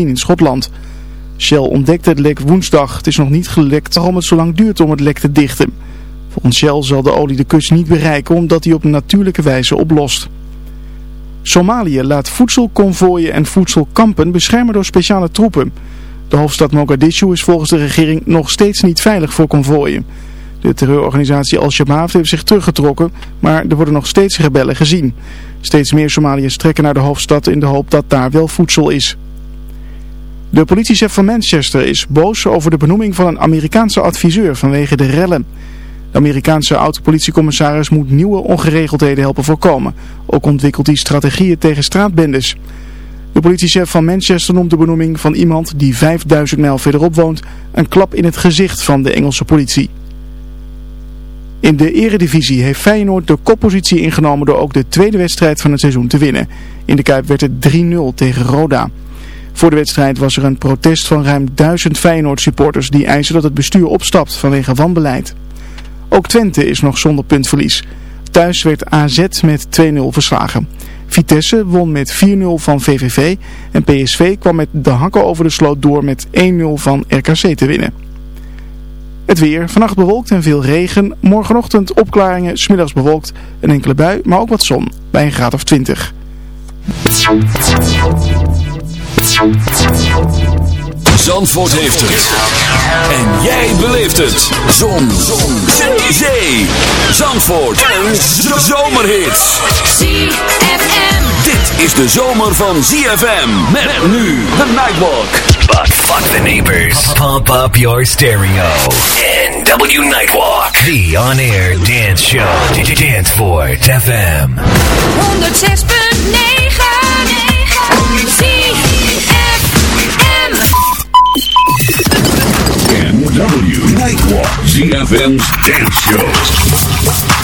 in Schotland. Shell ontdekte het lek woensdag. Het is nog niet gelekt waarom het zo lang duurt om het lek te dichten. Volgens Shell zal de olie de kust niet bereiken omdat die op natuurlijke wijze oplost. Somalië laat voedselconvooien en voedselkampen beschermen door speciale troepen. De hoofdstad Mogadishu is volgens de regering nog steeds niet veilig voor konvooien. De terreurorganisatie Al-Shabaab heeft zich teruggetrokken, maar er worden nog steeds rebellen gezien. Steeds meer Somaliërs trekken naar de hoofdstad in de hoop dat daar wel voedsel is. De politiechef van Manchester is boos over de benoeming van een Amerikaanse adviseur vanwege de rellen. De Amerikaanse oud-politiecommissaris moet nieuwe ongeregeldheden helpen voorkomen. Ook ontwikkelt hij strategieën tegen straatbendes. De politiechef van Manchester noemt de benoeming van iemand die 5000 mijl verderop woont een klap in het gezicht van de Engelse politie. In de eredivisie heeft Feyenoord de koppositie ingenomen door ook de tweede wedstrijd van het seizoen te winnen. In de Kuip werd het 3-0 tegen Roda. Voor de wedstrijd was er een protest van ruim 1000 Feyenoord supporters die eisen dat het bestuur opstapt vanwege wanbeleid. Ook Twente is nog zonder puntverlies. Thuis werd AZ met 2-0 verslagen. Vitesse won met 4-0 van VVV en PSV kwam met de hakken over de sloot door met 1-0 van RKC te winnen. Het weer, vannacht bewolkt en veel regen. Morgenochtend opklaringen, smiddags bewolkt, een enkele bui, maar ook wat zon, bij een graad of 20. Zandvoort heeft het. En jij beleeft het. Zon. Zon. Zee. Zandvoort. En zomerhits. ZFM. Dit is de zomer van ZFM. Met nu de Nightwalk. But fuck the neighbors. Pump up your stereo. NW Nightwalk. The on-air dance show. Danceport FM. 106.9 Nightwalk. ZFM's dance show.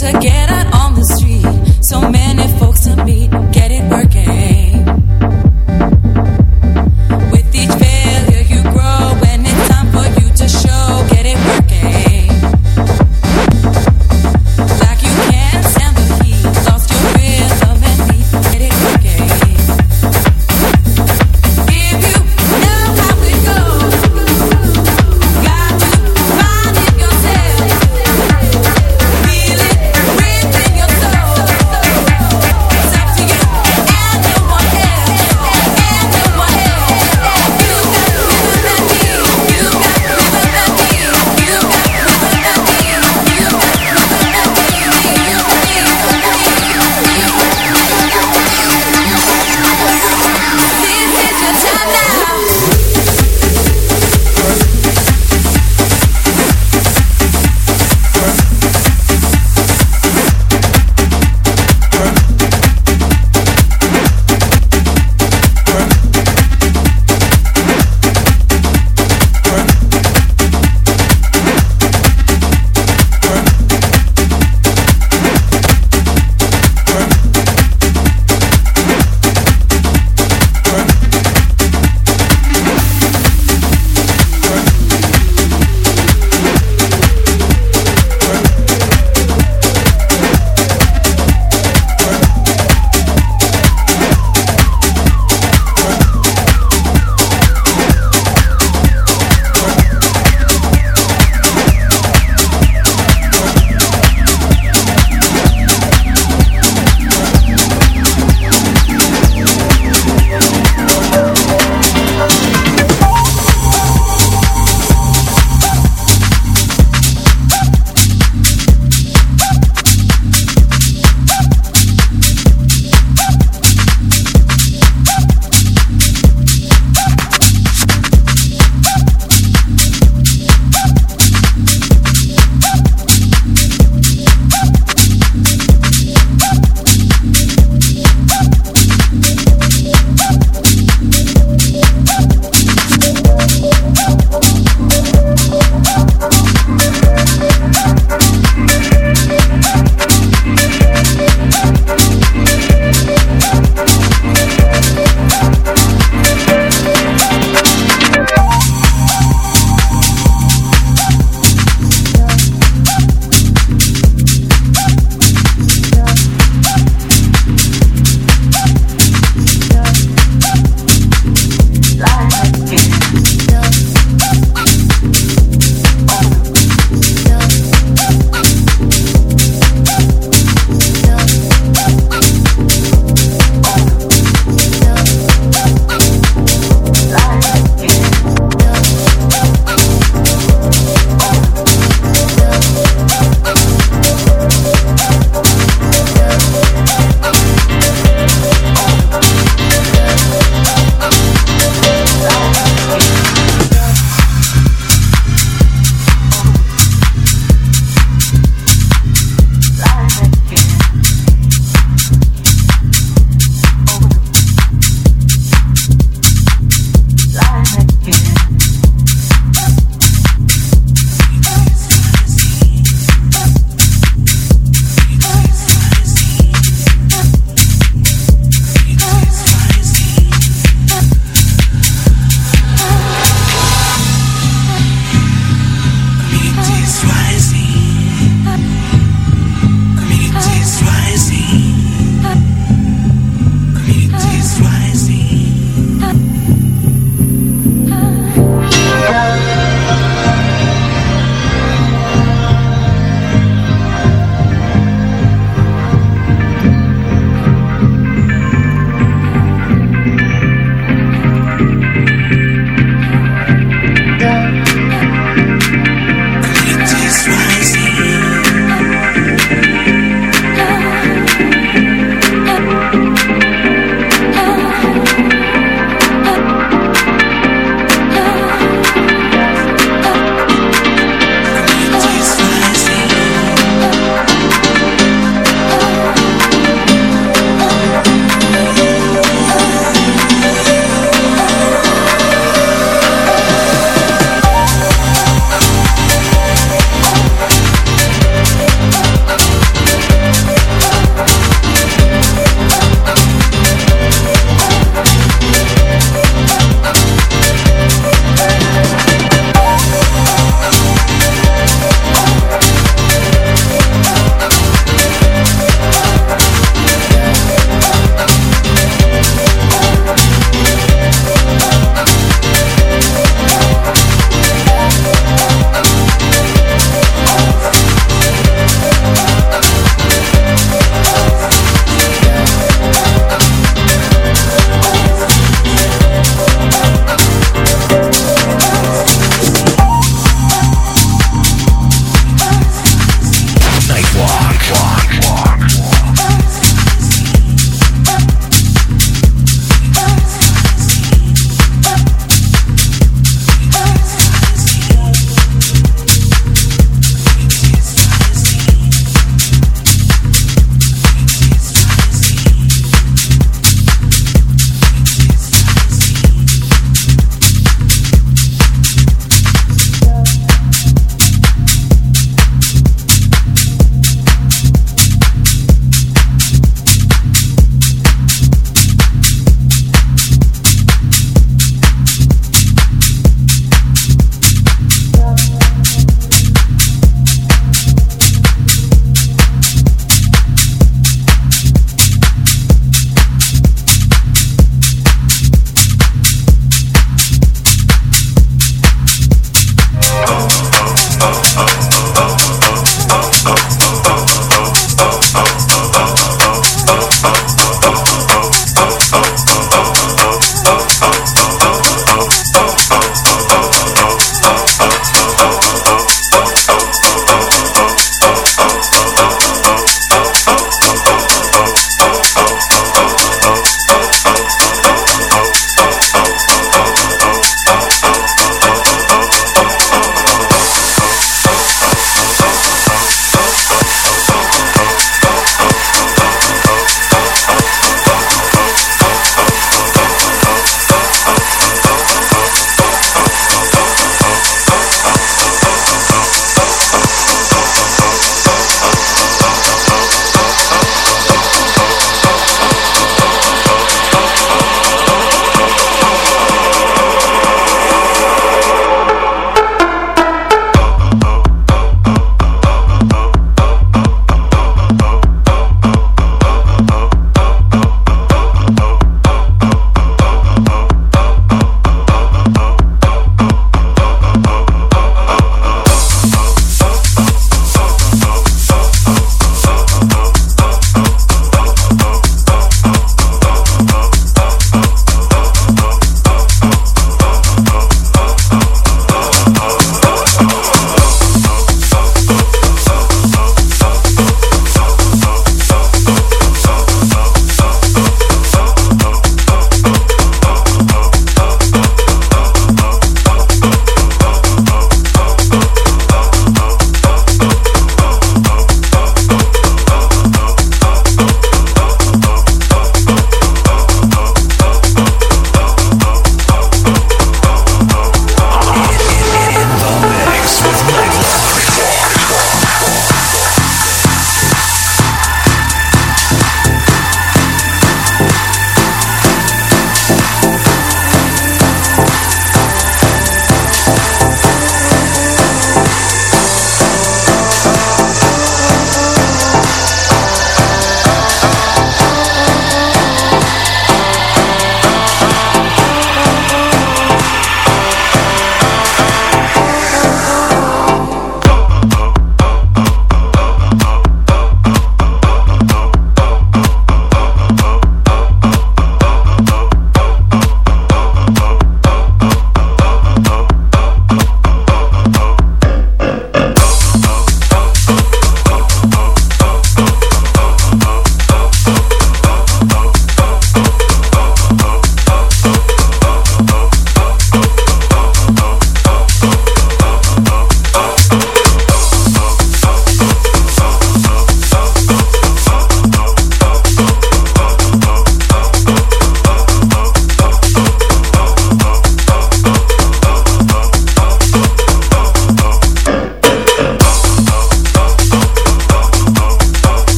to get out on the street. So many folks to meet.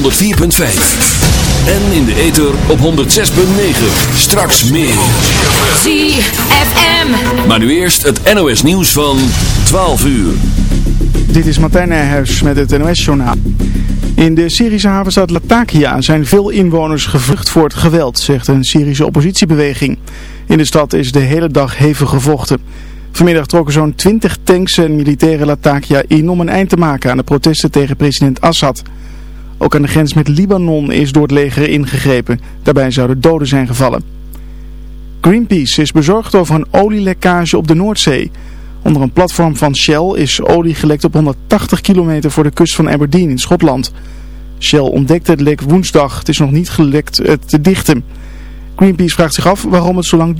104.5. En in de ether op 106.9. Straks meer. ZFM. Maar nu eerst het NOS nieuws van 12 uur. Dit is Martijn Nijhuis met het NOS-journaal. In de Syrische havenstad Latakia zijn veel inwoners gevlucht voor het geweld, zegt een Syrische oppositiebeweging. In de stad is de hele dag hevig gevochten. Vanmiddag trokken zo'n 20 tanks en militaire Latakia in om een eind te maken aan de protesten tegen president Assad. Ook aan de grens met Libanon is door het leger ingegrepen. Daarbij zouden doden zijn gevallen. Greenpeace is bezorgd over een olielekkage op de Noordzee. Onder een platform van Shell is olie gelekt op 180 kilometer voor de kust van Aberdeen in Schotland. Shell ontdekte het lek woensdag. Het is nog niet gelekt te dichten. Greenpeace vraagt zich af waarom het zo lang duurt.